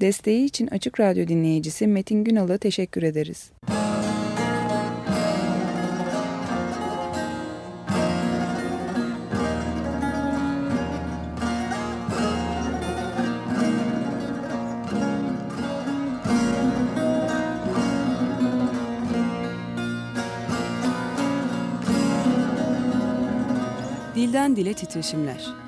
Desteği için Açık Radyo dinleyicisi Metin Günal'a teşekkür ederiz. Dilden Dile Titreşimler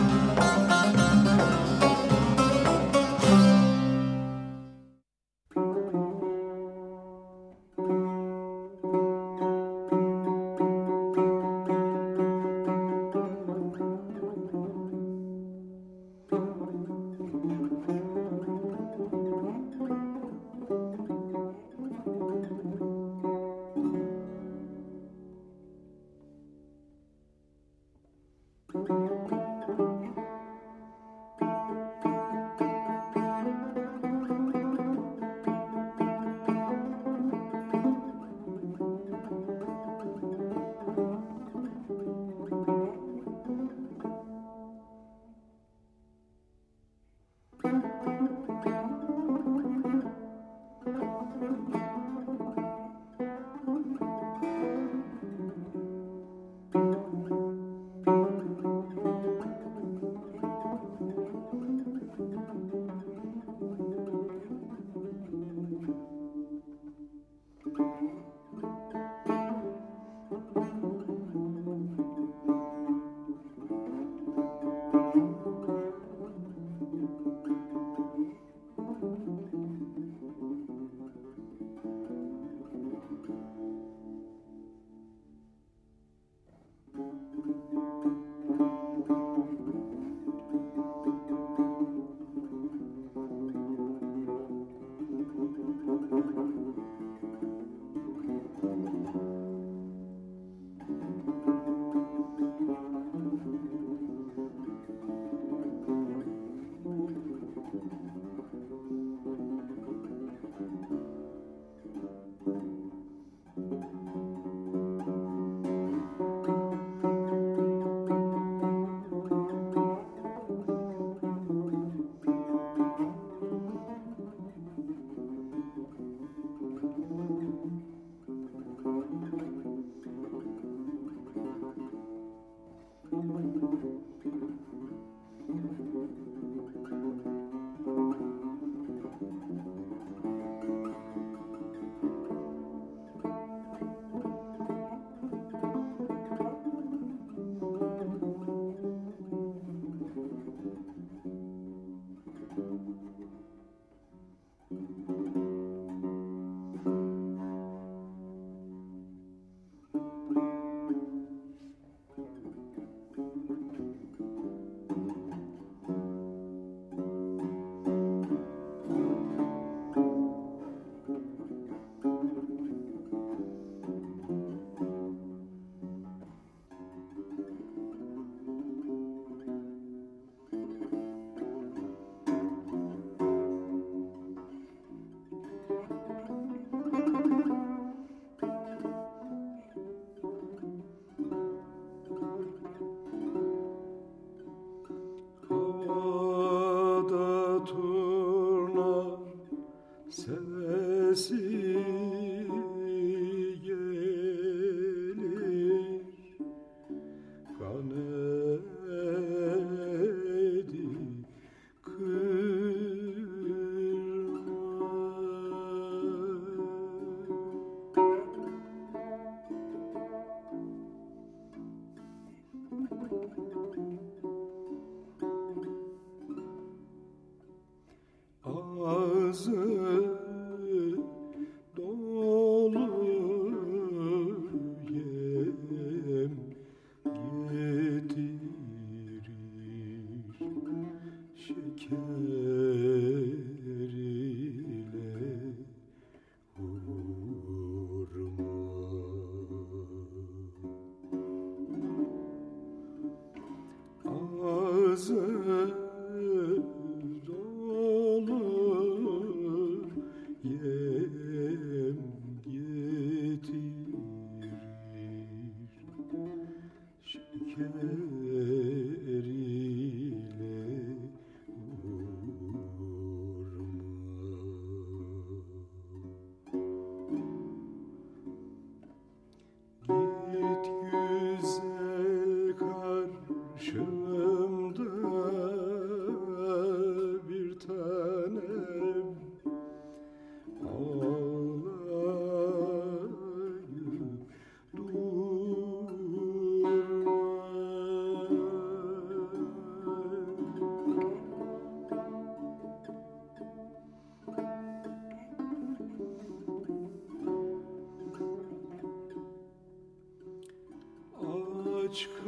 çıkıp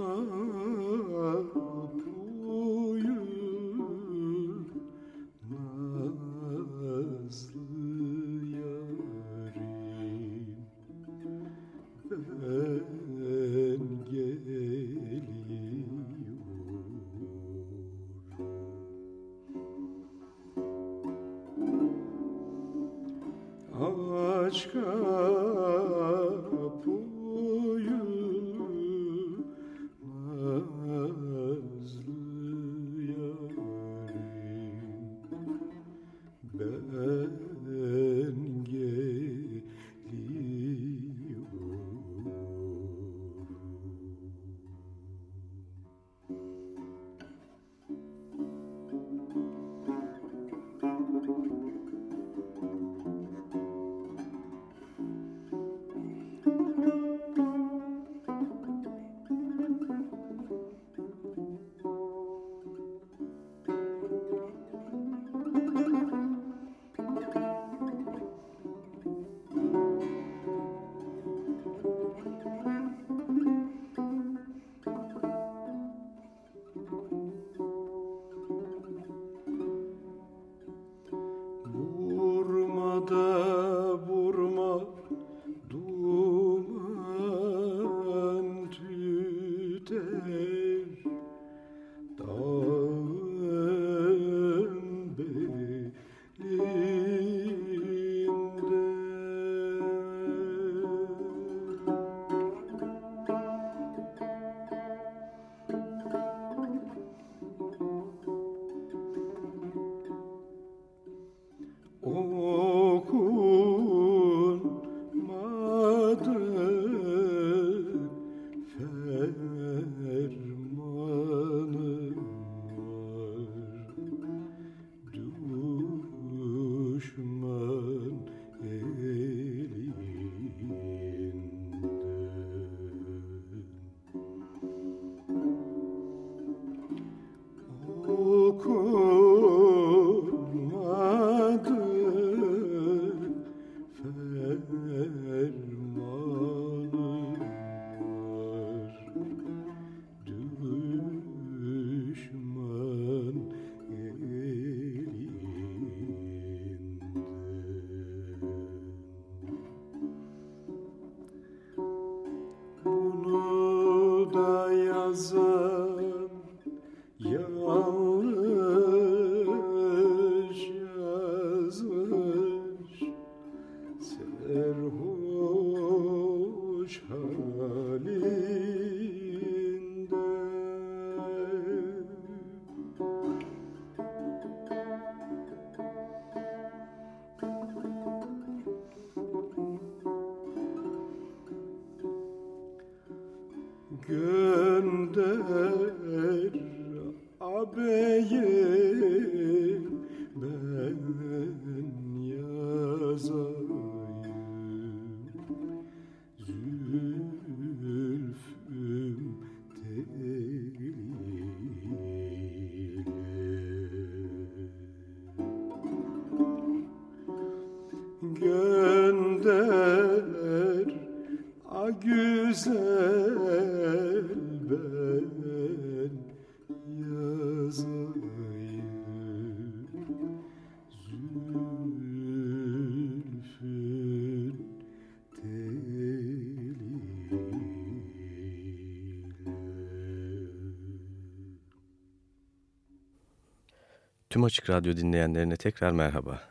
Tüm Açık Radyo dinleyenlerine tekrar merhaba.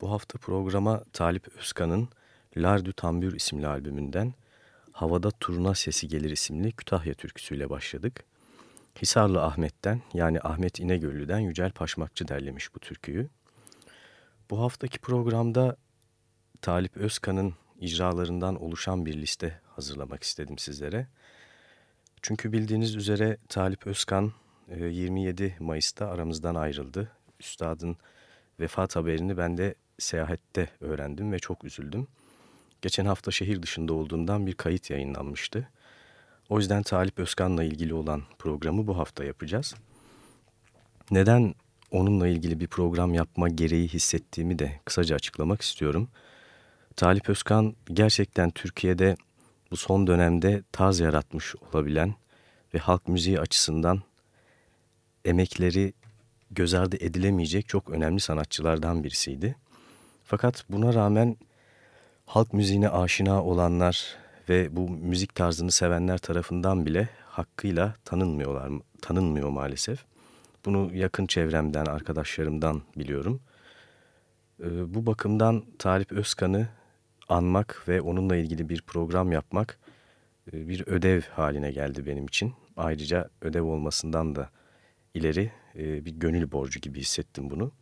Bu hafta programa Talip Özkan'ın Lardü Tambür isimli albümünden Havada Turna Sesi Gelir isimli Kütahya türküsüyle başladık. Hisarlı Ahmet'ten yani Ahmet İnegöllü'den Yücel Paşmakçı derlemiş bu türküyü. Bu haftaki programda Talip Özkan'ın icralarından oluşan bir liste hazırlamak istedim sizlere. Çünkü bildiğiniz üzere Talip Özkan 27 ee, Mayıs'ta aramızdan ayrıldı. Üstadın vefat haberini ben de seyahette öğrendim ve çok üzüldüm. Geçen hafta şehir dışında olduğundan bir kayıt yayınlanmıştı. O yüzden Talip Özkan'la ilgili olan programı bu hafta yapacağız. Neden onunla ilgili bir program yapma gereği hissettiğimi de kısaca açıklamak istiyorum. Talip Özkan gerçekten Türkiye'de bu son dönemde tarz yaratmış olabilen ve halk müziği açısından emekleri göz ardı edilemeyecek çok önemli sanatçılardan birisiydi. Fakat buna rağmen halk müziğine aşina olanlar ve bu müzik tarzını sevenler tarafından bile hakkıyla tanınmıyorlar, tanınmıyor maalesef. Bunu yakın çevremden, arkadaşlarımdan biliyorum. Ee, bu bakımdan Talip Özkan'ı anmak ve onunla ilgili bir program yapmak e, bir ödev haline geldi benim için. Ayrıca ödev olmasından da ileri e, bir gönül borcu gibi hissettim bunu.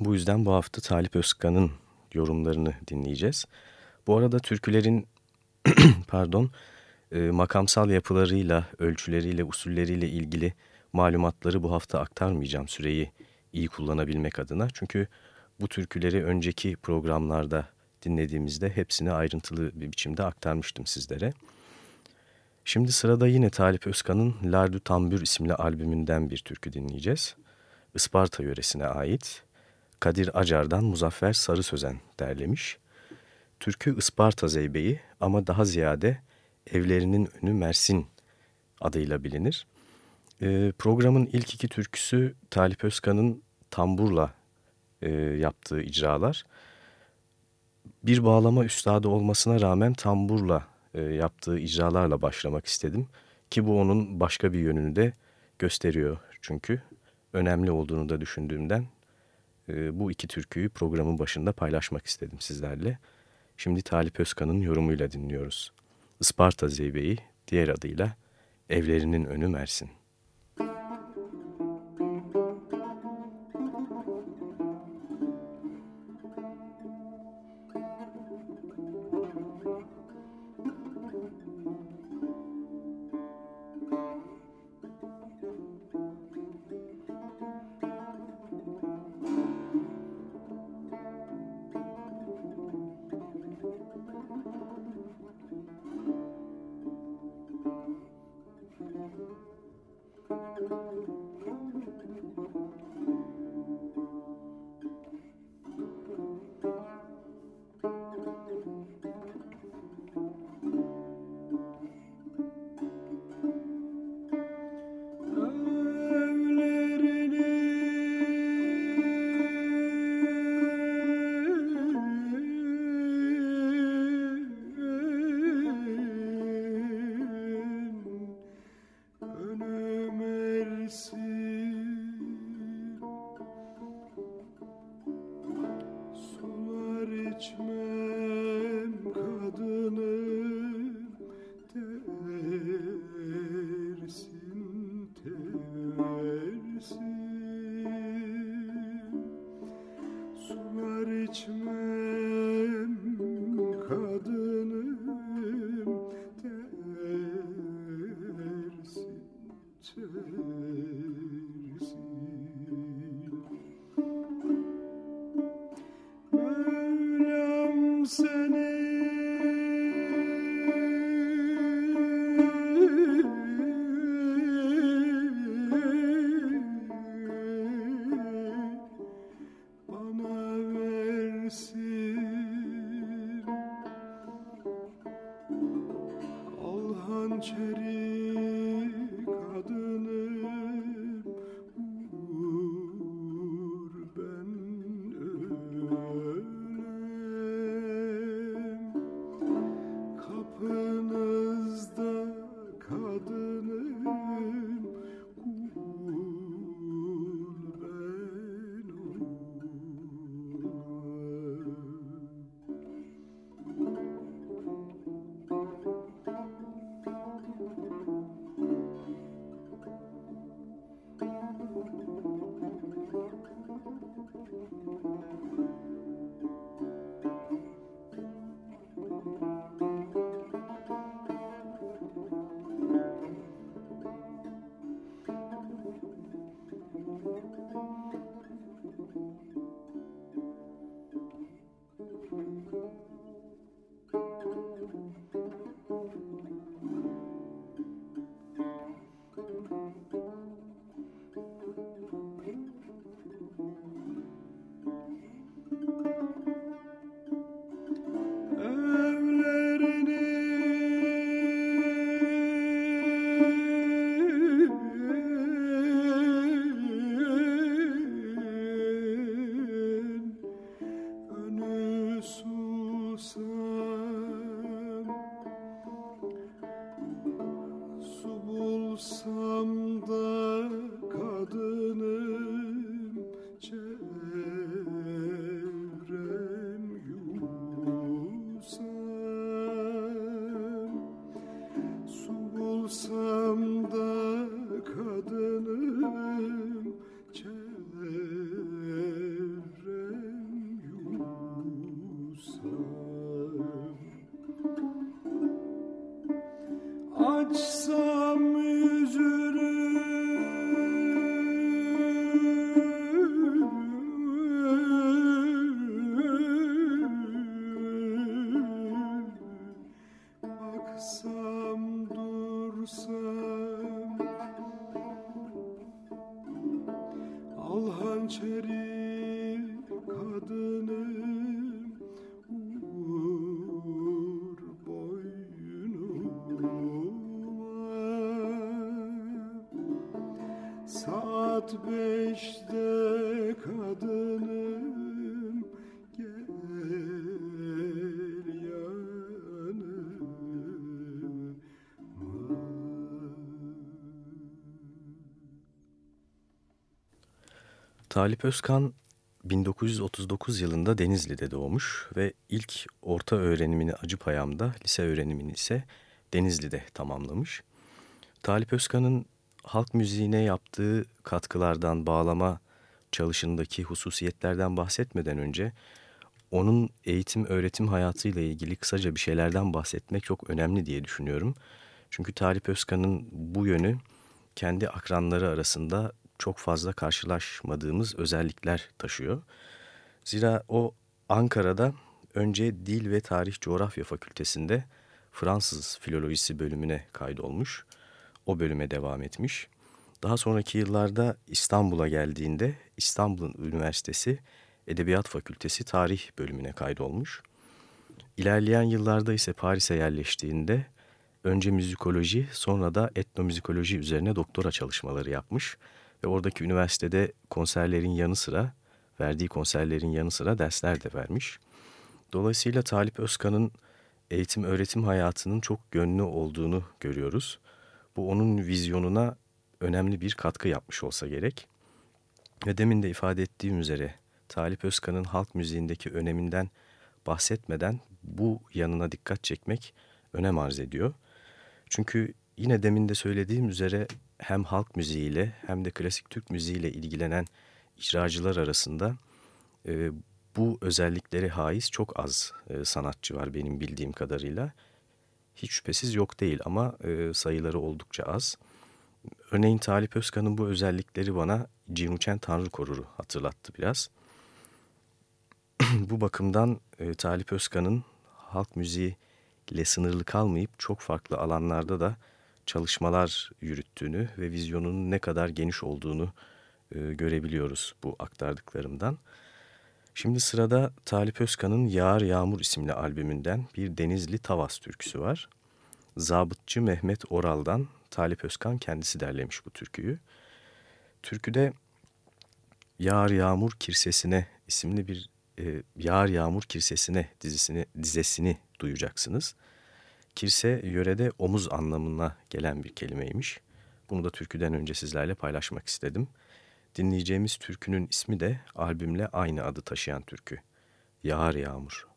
Bu yüzden bu hafta Talip Özkan'ın yorumlarını dinleyeceğiz. Bu arada türkülerin pardon e, makamsal yapılarıyla, ölçüleriyle, usulleriyle ilgili malumatları bu hafta aktarmayacağım süreyi iyi kullanabilmek adına. Çünkü bu türküleri önceki programlarda dinlediğimizde hepsini ayrıntılı bir biçimde aktarmıştım sizlere. Şimdi sırada yine Talip Özkan'ın Lardu Tambür isimli albümünden bir türkü dinleyeceğiz. Isparta yöresine ait. Kadir Acar'dan Muzaffer Sarı Sözen derlemiş. Türkü Isparta Zeybe'yi ama daha ziyade evlerinin önü Mersin adıyla bilinir. E, programın ilk iki türküsü Talip Özkan'ın tamburla e, yaptığı icralar. Bir bağlama üstadı olmasına rağmen tamburla e, yaptığı icralarla başlamak istedim. Ki bu onun başka bir yönünü de gösteriyor çünkü. Önemli olduğunu da düşündüğümden e, bu iki türküyü programın başında paylaşmak istedim sizlerle. Şimdi Talip Özkan'ın yorumuyla dinliyoruz. Isparta Zeybe'yi diğer adıyla Evlerinin Önü Mersin. Talip Özkan 1939 yılında Denizli'de doğmuş ve ilk orta öğrenimini Acıpayam'da, lise öğrenimini ise Denizli'de tamamlamış. Talip Özkan'ın halk müziğine yaptığı katkılardan, bağlama çalışındaki hususiyetlerden bahsetmeden önce onun eğitim öğretim hayatıyla ilgili kısaca bir şeylerden bahsetmek çok önemli diye düşünüyorum. Çünkü Talip Özkan'ın bu yönü kendi akranları arasında çok fazla karşılaşmadığımız özellikler taşıyor. Zira o Ankara'da önce Dil ve Tarih Coğrafya Fakültesinde Fransız Filolojisi bölümüne kaydolmuş. O bölüme devam etmiş. Daha sonraki yıllarda İstanbul'a geldiğinde İstanbul Üniversitesi Edebiyat Fakültesi Tarih bölümüne kaydolmuş. İlerleyen yıllarda ise Paris'e yerleştiğinde önce müzikoloji sonra da etnomüzikoloji üzerine doktora çalışmaları yapmış ve oradaki üniversitede konserlerin yanı sıra, verdiği konserlerin yanı sıra dersler de vermiş. Dolayısıyla Talip Özkan'ın eğitim öğretim hayatının çok yönlü olduğunu görüyoruz. Bu onun vizyonuna önemli bir katkı yapmış olsa gerek. Ve demin de ifade ettiğim üzere Talip Özkan'ın halk müziğindeki öneminden bahsetmeden bu yanına dikkat çekmek önem arz ediyor. Çünkü yine demin de söylediğim üzere hem halk müziğiyle hem de klasik Türk müziğiyle ilgilenen icracılar arasında e, bu özellikleri haiz çok az e, sanatçı var benim bildiğim kadarıyla. Hiç şüphesiz yok değil ama e, sayıları oldukça az. Örneğin Talip Özkan'ın bu özellikleri bana Cinuçen Tanrı Korur'u hatırlattı biraz. bu bakımdan e, Talip Özkan'ın halk müziği ile sınırlı kalmayıp çok farklı alanlarda da çalışmalar yürüttüğünü ve vizyonunun ne kadar geniş olduğunu e, görebiliyoruz bu aktardıklarımdan. Şimdi sırada Talip Özkan'ın Yağar Yağmur isimli albümünden bir Denizli Tavas türküsü var. Zabıtçı Mehmet Oral'dan Talip Özkan kendisi derlemiş bu türküyü. Türküde Yağar Yağmur Kirsesine isimli bir e, Yağar Yağmur Kirsesine dizisini, dizesini duyacaksınız. Kirse yörede omuz anlamına gelen bir kelimeymiş. Bunu da türküden önce sizlerle paylaşmak istedim. Dinleyeceğimiz türkünün ismi de albümle aynı adı taşıyan türkü. Yağar Yağmur.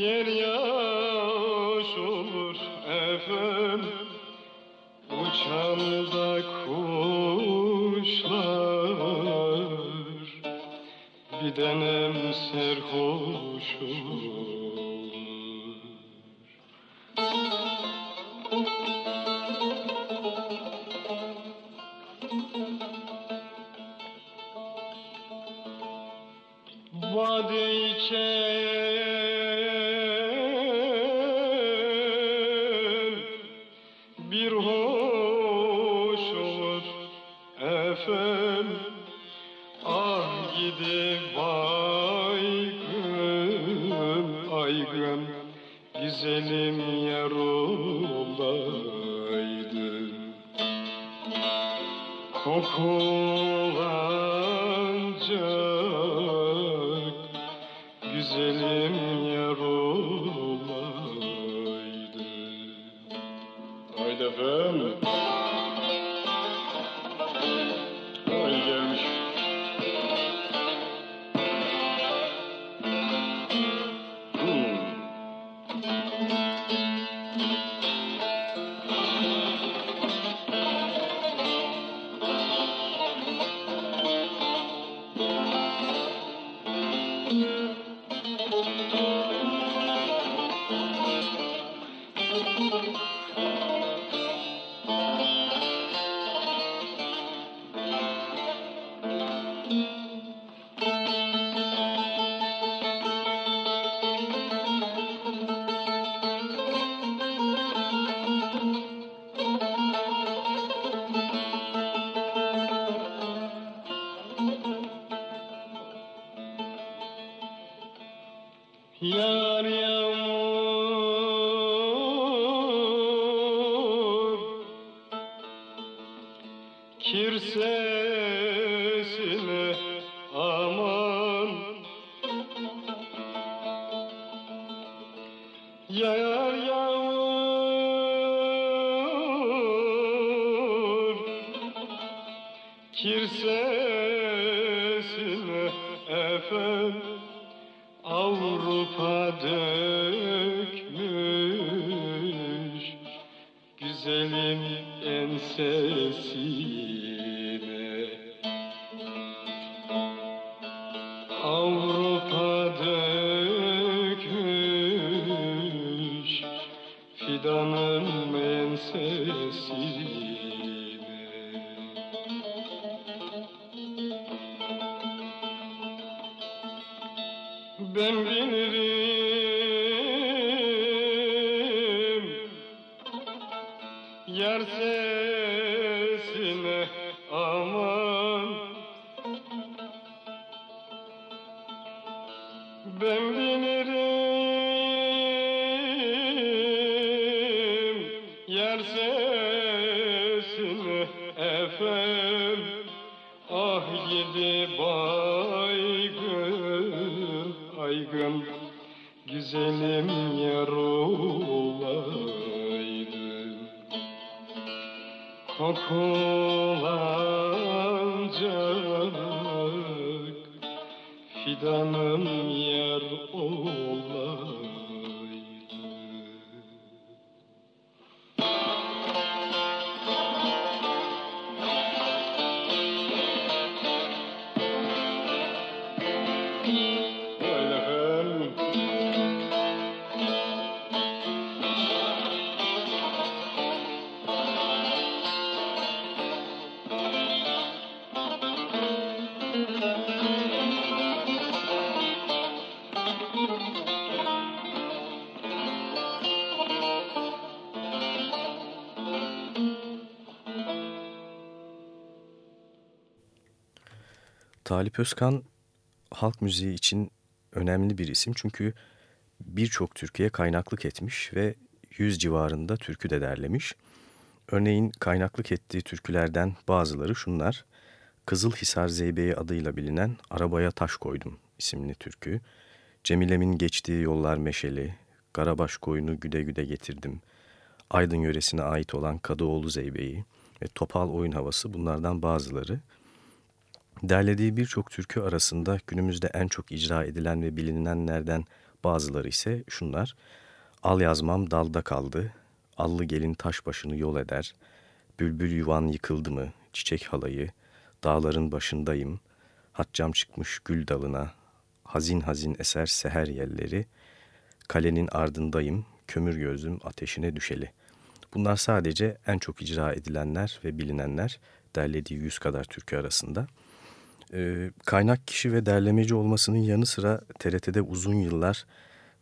Yer yaş olur efem Uçan da kuşlar Bir denem serhoş Yeah. Talip Özkan halk müziği için önemli bir isim çünkü birçok türküye kaynaklık etmiş ve yüz civarında türkü de derlemiş. Örneğin kaynaklık ettiği türkülerden bazıları şunlar. Kızılhisar Zeybeği adıyla bilinen Arabaya Taş Koydum isimli türkü. Cemile'min geçtiği yollar meşeli, Karabaş koyunu güde güde getirdim. Aydın yöresine ait olan Kadıoğlu Zeybe'yi ve Topal Oyun Havası bunlardan bazıları. Derlediği birçok türkü arasında günümüzde en çok icra edilen ve bilinenlerden bazıları ise şunlar. Al yazmam dalda kaldı, allı gelin taş başını yol eder, bülbül yuvan yıkıldı mı, çiçek halayı, dağların başındayım, haccam çıkmış gül dalına, hazin hazin eser seher yelleri, kalenin ardındayım, kömür gözüm ateşine düşeli. Bunlar sadece en çok icra edilenler ve bilinenler derlediği yüz kadar türkü arasında. Ee, kaynak kişi ve derlemeci olmasının yanı sıra TRT'de uzun yıllar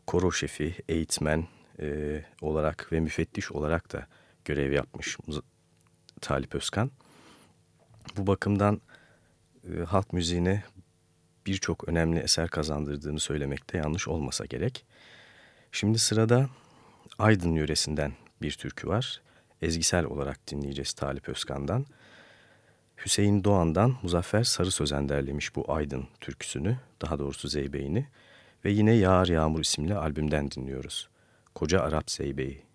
koro şefi, eğitmen e, olarak ve müfettiş olarak da görev yapmış Talip Özkan. Bu bakımdan e, halk müziğine birçok önemli eser kazandırdığını söylemekte yanlış olmasa gerek. Şimdi sırada Aydın yöresinden bir türkü var. Ezgisel olarak dinleyeceğiz Talip Özkan'dan. Hüseyin Doğan'dan Muzaffer Sarı Sözen derlemiş bu Aydın türküsünü, daha doğrusu Zeybe'ini ve yine Yağar Yağmur isimli albümden dinliyoruz. Koca Arap Zeybe'yi.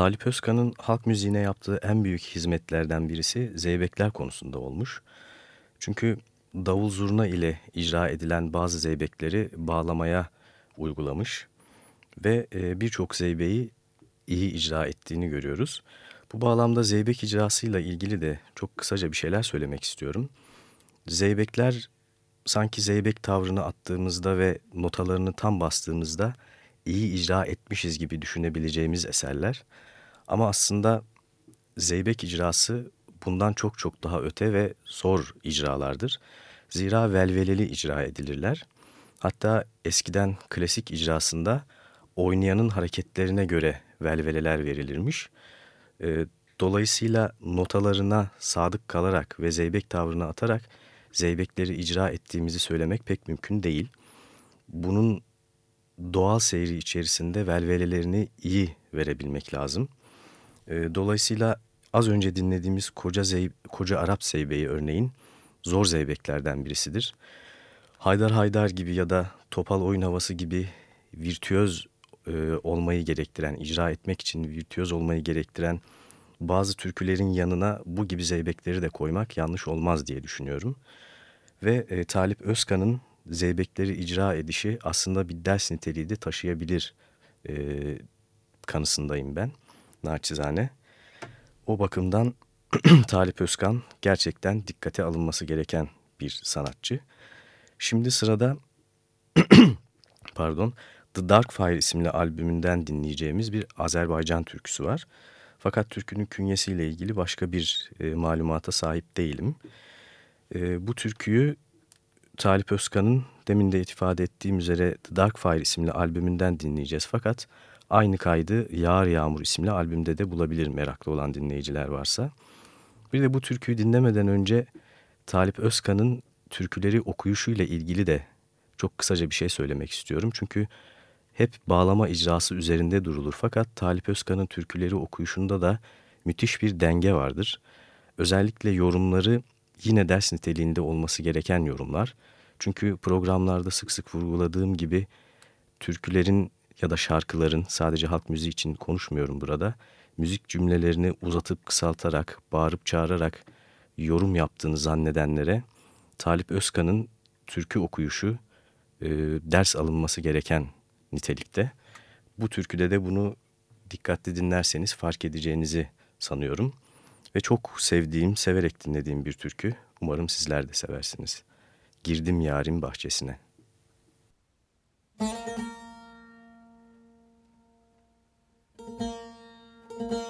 Talip Özkan'ın halk müziğine yaptığı en büyük hizmetlerden birisi zeybekler konusunda olmuş. Çünkü davul zurna ile icra edilen bazı zeybekleri bağlamaya uygulamış ve e, birçok zeybeği iyi icra ettiğini görüyoruz. Bu bağlamda zeybek icrasıyla ilgili de çok kısaca bir şeyler söylemek istiyorum. Zeybekler sanki zeybek tavrını attığımızda ve notalarını tam bastığımızda iyi icra etmişiz gibi düşünebileceğimiz eserler. Ama aslında zeybek icrası bundan çok çok daha öte ve zor icralardır. Zira velveleli icra edilirler. Hatta eskiden klasik icrasında oynayanın hareketlerine göre velveleler verilirmiş. Ee, dolayısıyla notalarına sadık kalarak ve zeybek tavrını atarak zeybekleri icra ettiğimizi söylemek pek mümkün değil. Bunun doğal seyri içerisinde velvelelerini iyi verebilmek lazım. Ee, dolayısıyla az önce dinlediğimiz koca, zey, koca Arap zeybeği örneğin zor zeybeklerden birisidir. Haydar Haydar gibi ya da Topal Oyun Havası gibi virtüöz e, olmayı gerektiren, icra etmek için virtüöz olmayı gerektiren bazı türkülerin yanına bu gibi zeybekleri de koymak yanlış olmaz diye düşünüyorum. Ve e, Talip Özkan'ın zeybekleri icra edişi aslında bir ders niteliği de taşıyabilir e, kanısındayım ben naçizane. O bakımdan Talip Özkan gerçekten dikkate alınması gereken bir sanatçı. Şimdi sırada pardon The Dark Fire isimli albümünden dinleyeceğimiz bir Azerbaycan türküsü var. Fakat türkünün künyesiyle ilgili başka bir e, malumata sahip değilim. E, bu türküyü Talip Özkan'ın demin de ifade ettiğim üzere The Dark Fire isimli albümünden dinleyeceğiz. Fakat aynı kaydı Yağar Yağmur isimli albümde de bulabilir meraklı olan dinleyiciler varsa. Bir de bu türküyü dinlemeden önce Talip Özkan'ın türküleri okuyuşuyla ilgili de çok kısaca bir şey söylemek istiyorum. Çünkü hep bağlama icrası üzerinde durulur. Fakat Talip Özkan'ın türküleri okuyuşunda da müthiş bir denge vardır. Özellikle yorumları yine ders niteliğinde olması gereken yorumlar. Çünkü programlarda sık sık vurguladığım gibi türkülerin ya da şarkıların sadece halk müziği için konuşmuyorum burada. Müzik cümlelerini uzatıp kısaltarak, bağırıp çağırarak yorum yaptığını zannedenlere Talip Özkan'ın türkü okuyuşu e, ders alınması gereken nitelikte. Bu türküde de bunu dikkatli dinlerseniz fark edeceğinizi sanıyorum. Ve çok sevdiğim, severek dinlediğim bir türkü. Umarım sizler de seversiniz. Girdim yarim bahçesine. Müzik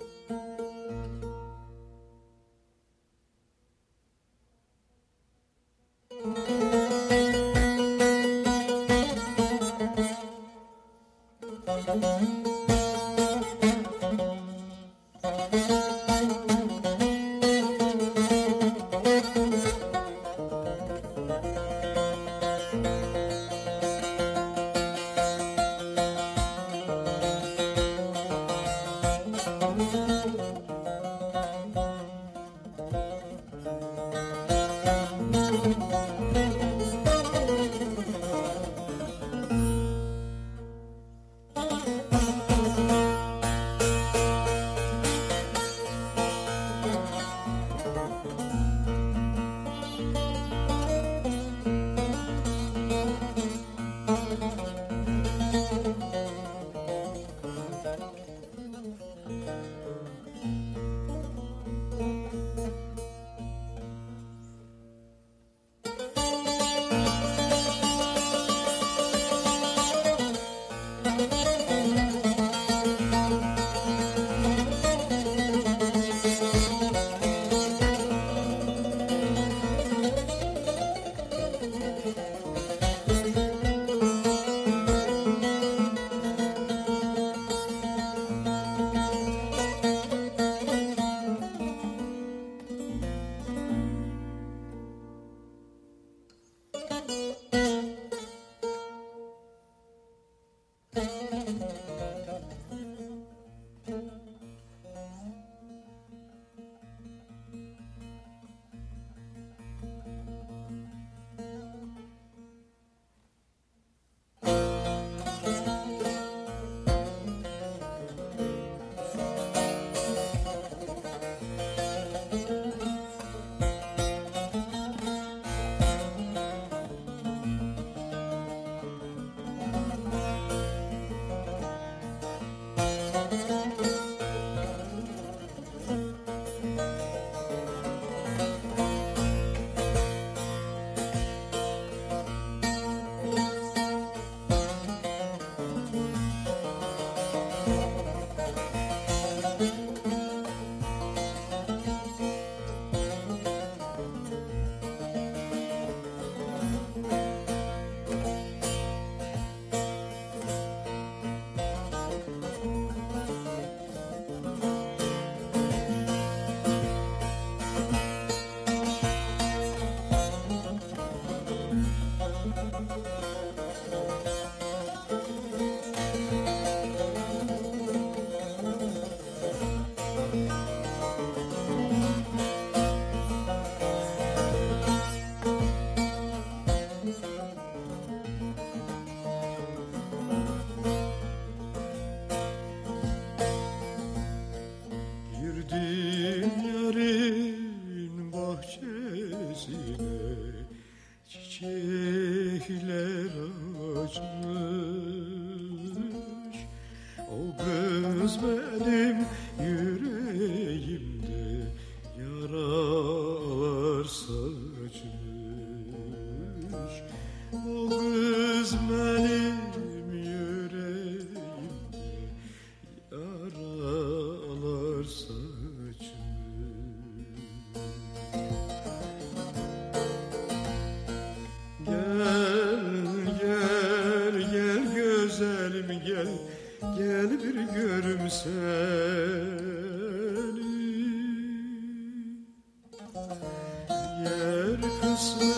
Christmas.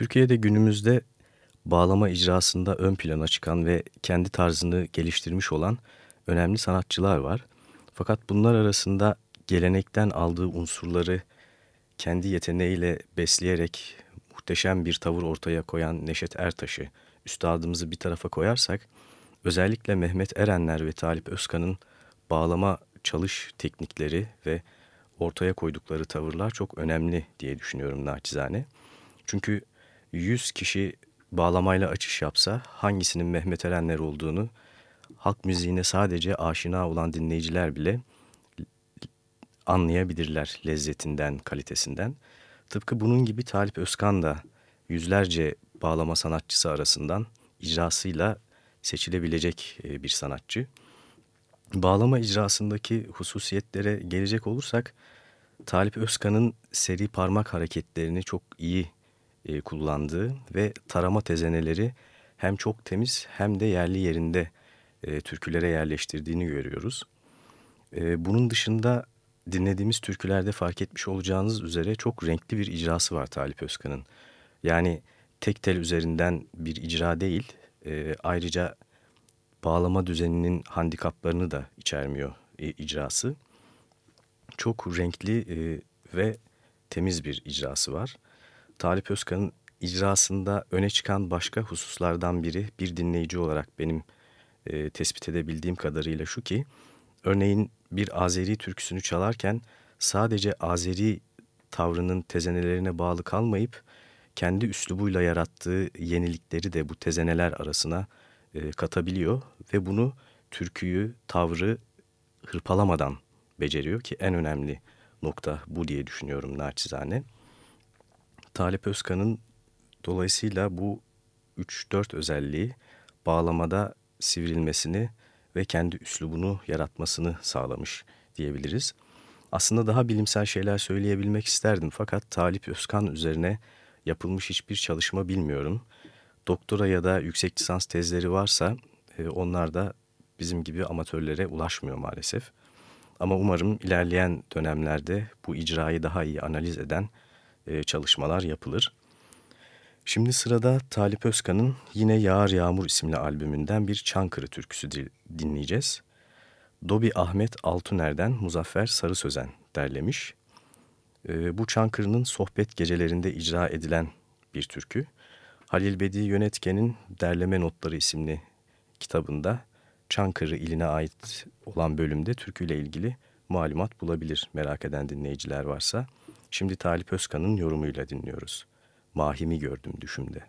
Türkiye'de günümüzde bağlama icrasında ön plana çıkan ve kendi tarzını geliştirmiş olan önemli sanatçılar var. Fakat bunlar arasında gelenekten aldığı unsurları kendi yeteneğiyle besleyerek muhteşem bir tavır ortaya koyan Neşet Ertaş'ı, üstadımızı bir tarafa koyarsak, özellikle Mehmet Erenler ve Talip Özkan'ın bağlama çalış teknikleri ve ortaya koydukları tavırlar çok önemli diye düşünüyorum naçizane. Çünkü 100 kişi bağlamayla açış yapsa hangisinin Mehmet Erenler olduğunu halk müziğine sadece aşina olan dinleyiciler bile anlayabilirler lezzetinden, kalitesinden. Tıpkı bunun gibi Talip Özkan da yüzlerce bağlama sanatçısı arasından icrasıyla seçilebilecek e, bir sanatçı. Bağlama icrasındaki hususiyetlere gelecek olursak, Talip Özkan'ın seri parmak hareketlerini çok iyi e, kullandığı ve tarama tezeneleri hem çok temiz hem de yerli yerinde e, türkülere yerleştirdiğini görüyoruz. E, bunun dışında dinlediğimiz türkülerde fark etmiş olacağınız üzere çok renkli bir icrası var Talip Özkan'ın. Yani tek tel üzerinden bir icra değil, e, ayrıca bağlama düzeninin handikaplarını da içermiyor e, icrası. Çok renkli e, ve temiz bir icrası var. Talip Özkan'ın icrasında öne çıkan başka hususlardan biri bir dinleyici olarak benim e, tespit edebildiğim kadarıyla şu ki, örneğin bir Azeri türküsünü çalarken sadece Azeri tavrının tezenelerine bağlı kalmayıp kendi üslubuyla yarattığı yenilikleri de bu tezeneler arasına e, katabiliyor ve bunu türküyü, tavrı hırpalamadan beceriyor ki en önemli nokta bu diye düşünüyorum naçizane. Talip Özkan'ın dolayısıyla bu 3-4 özelliği bağlamada sivrilmesini ve kendi üslubunu yaratmasını sağlamış diyebiliriz. Aslında daha bilimsel şeyler söyleyebilmek isterdim fakat Talip Özkan üzerine yapılmış hiçbir çalışma bilmiyorum. Doktora ya da yüksek lisans tezleri varsa e, onlar da bizim gibi amatörlere ulaşmıyor maalesef. Ama umarım ilerleyen dönemlerde bu icrayı daha iyi analiz eden e, çalışmalar yapılır. Şimdi sırada Talip Özkan'ın yine Yağar Yağmur isimli albümünden bir Çankırı türküsü dinleyeceğiz. Dobi Ahmet Altuner'den Muzaffer Sarı Sözen derlemiş. E, bu Çankırı'nın sohbet gecelerinde icra edilen bir türkü. Halil Bedi Yönetken'in Derleme Notları isimli kitabında Çankırı iline ait olan bölümde türküyle ilgili malumat bulabilir merak eden dinleyiciler varsa. Şimdi Talip Özkan'ın yorumuyla dinliyoruz. Mahimi gördüm düşümde.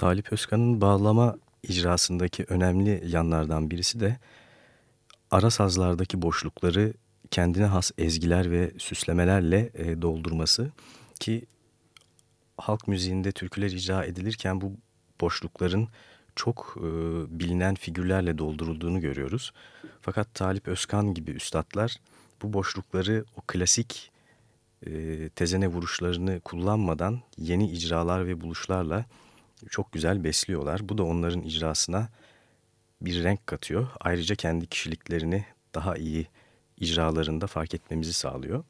Talip Özkan'ın bağlama icrasındaki önemli yanlardan birisi de ara sazlardaki boşlukları kendine has ezgiler ve süslemelerle e, doldurması ki halk müziğinde türküler icra edilirken bu boşlukların çok e, bilinen figürlerle doldurulduğunu görüyoruz. Fakat Talip Özkan gibi üstadlar bu boşlukları o klasik e, tezene vuruşlarını kullanmadan yeni icralar ve buluşlarla çok güzel besliyorlar. Bu da onların icrasına bir renk katıyor. Ayrıca kendi kişiliklerini daha iyi icralarında fark etmemizi sağlıyor.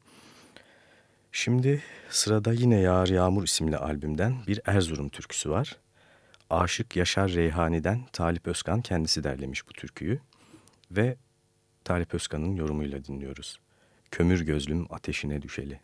Şimdi sırada yine Yağar Yağmur isimli albümden bir Erzurum türküsü var. Aşık Yaşar Reyhani'den Talip Özkan kendisi derlemiş bu türküyü ve Talip Özkan'ın yorumuyla dinliyoruz. Kömür gözlüm ateşine düşeli.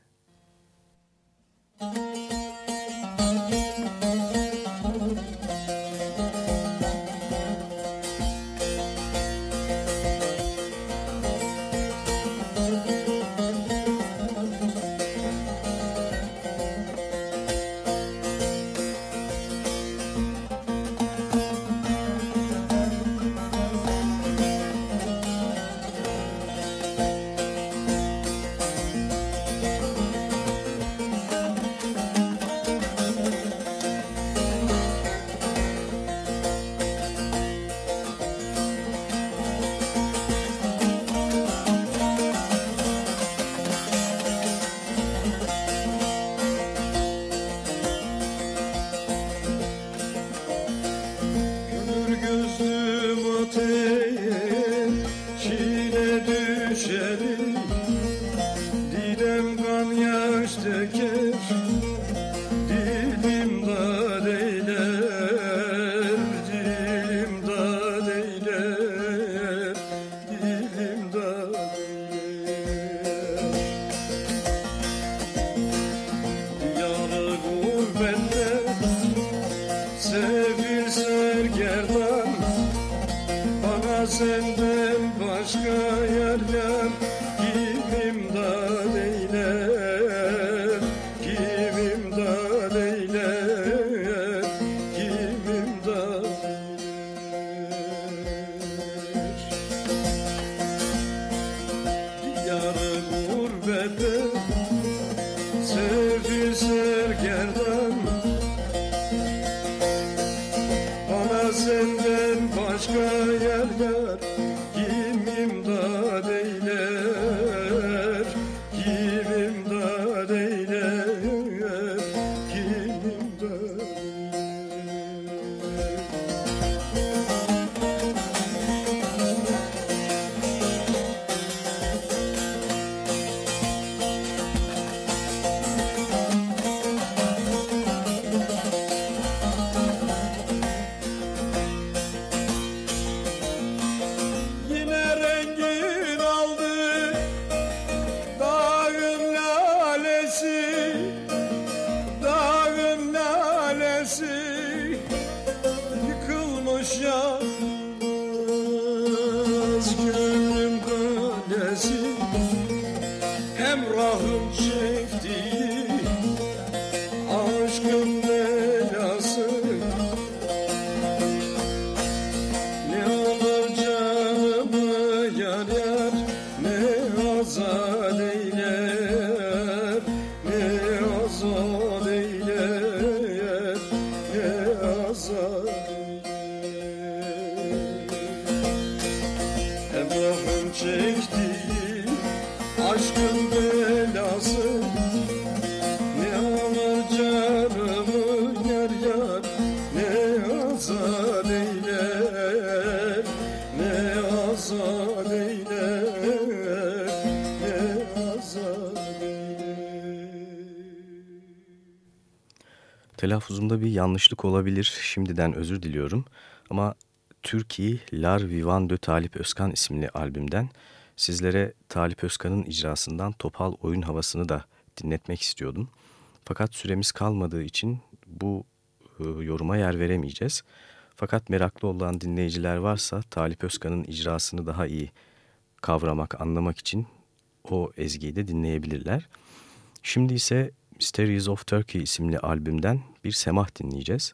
Telaffuzumda bir yanlışlık olabilir. Şimdiden özür diliyorum. Ama Türkiye Lar Vivant Talip Özkan isimli albümden sizlere Talip Özkan'ın icrasından topal oyun havasını da dinletmek istiyordum. Fakat süremiz kalmadığı için bu e, yoruma yer veremeyeceğiz. Fakat meraklı olan dinleyiciler varsa Talip Özkan'ın icrasını daha iyi kavramak, anlamak için o ezgiyi de dinleyebilirler. Şimdi ise Mysteries of Turkey isimli albümden bir semah dinleyeceğiz.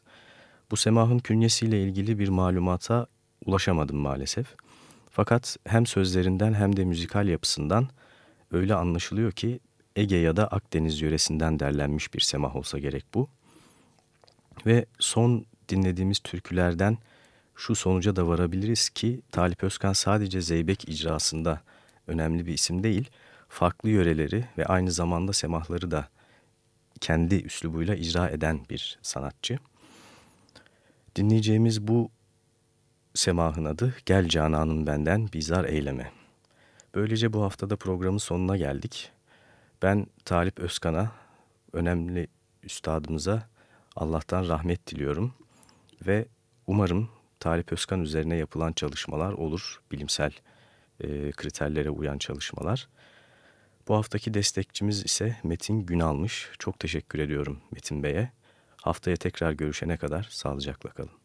Bu semahın künyesiyle ilgili bir malumata ulaşamadım maalesef. Fakat hem sözlerinden hem de müzikal yapısından öyle anlaşılıyor ki Ege ya da Akdeniz yöresinden derlenmiş bir semah olsa gerek bu. Ve son dinlediğimiz türkülerden şu sonuca da varabiliriz ki Talip Özkan sadece Zeybek icrasında önemli bir isim değil, farklı yöreleri ve aynı zamanda semahları da kendi üslubuyla icra eden bir sanatçı. Dinleyeceğimiz bu semahın adı Gel Canan'ın Benden Bizar Eyleme. Böylece bu haftada programın sonuna geldik. Ben Talip Özkan'a, önemli üstadımıza Allah'tan rahmet diliyorum ve umarım Talip Özkan üzerine yapılan çalışmalar olur, bilimsel e, kriterlere uyan çalışmalar. Bu haftaki destekçimiz ise Metin Günalmış. Çok teşekkür ediyorum Metin Bey'e. Haftaya tekrar görüşene kadar sağlıcakla kalın.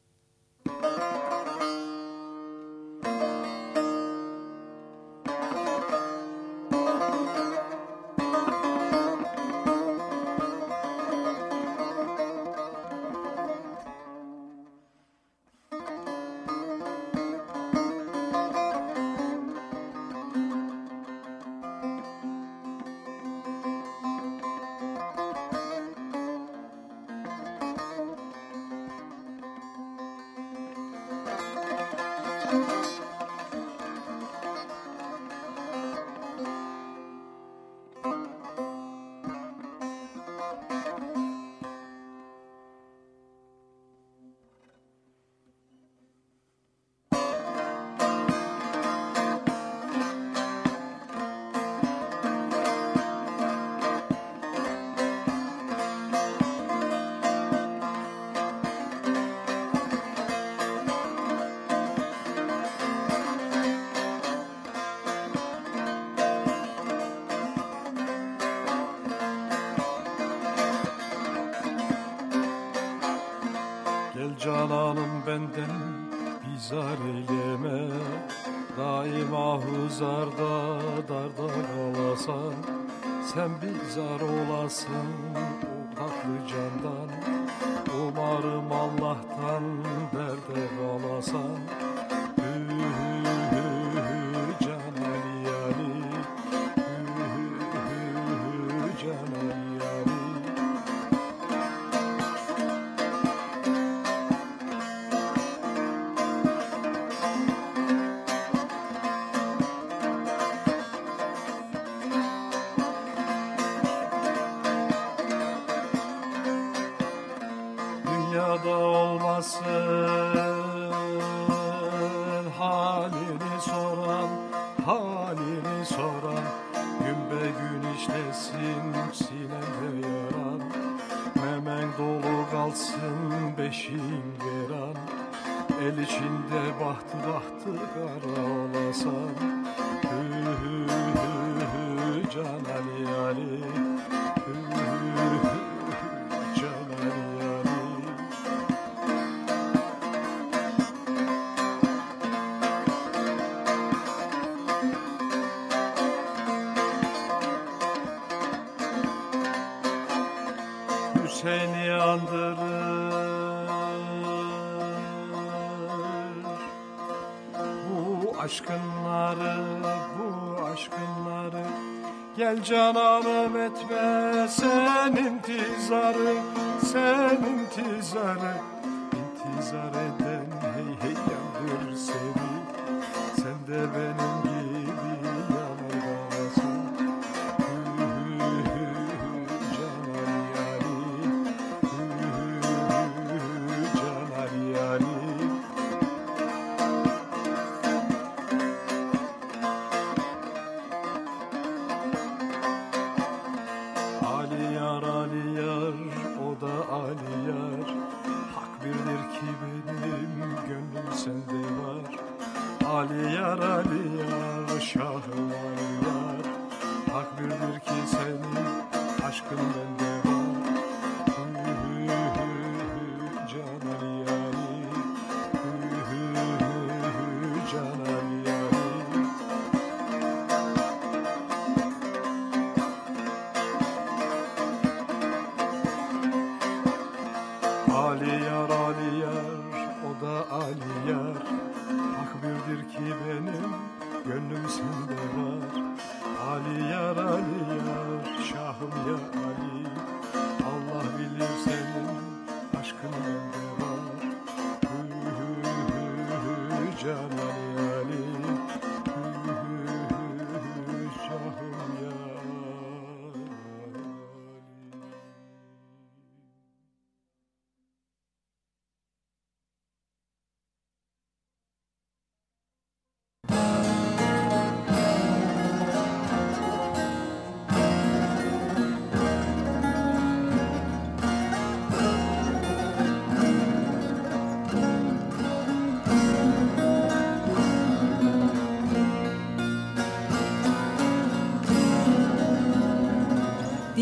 Gel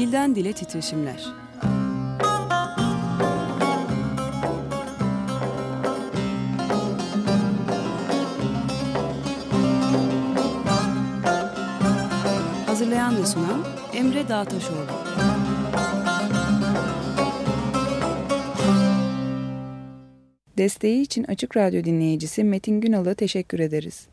Dilden dile titreşimler. Hazırlayan ve sunan Emre Dağtaşoğlu. Desteği için Açık Radyo dinleyicisi Metin Günal'a teşekkür ederiz.